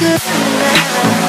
good enough.